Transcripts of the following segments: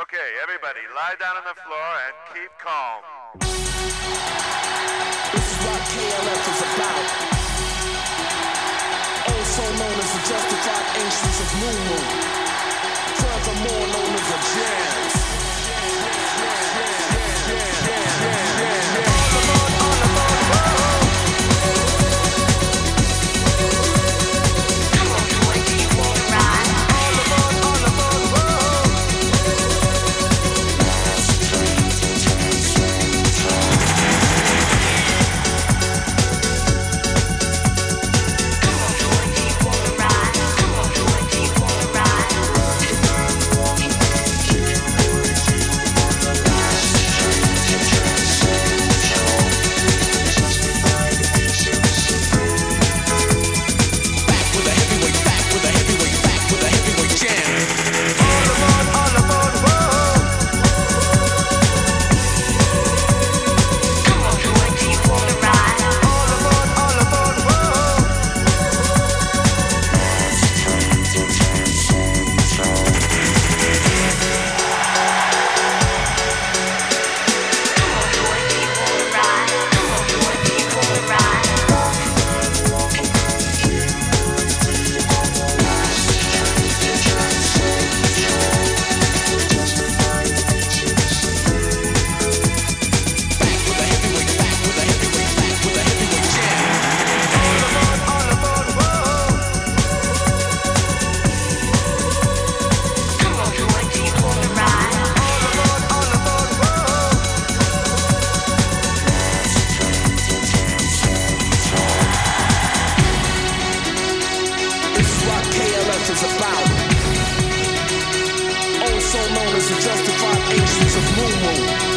Okay, everybody, lie down on the floor and keep calm. This is what KLF is about. Also known as the justified ancients of Mu Mu. Is about. Also known as the justified ancients of Mu Mu.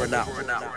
over and out.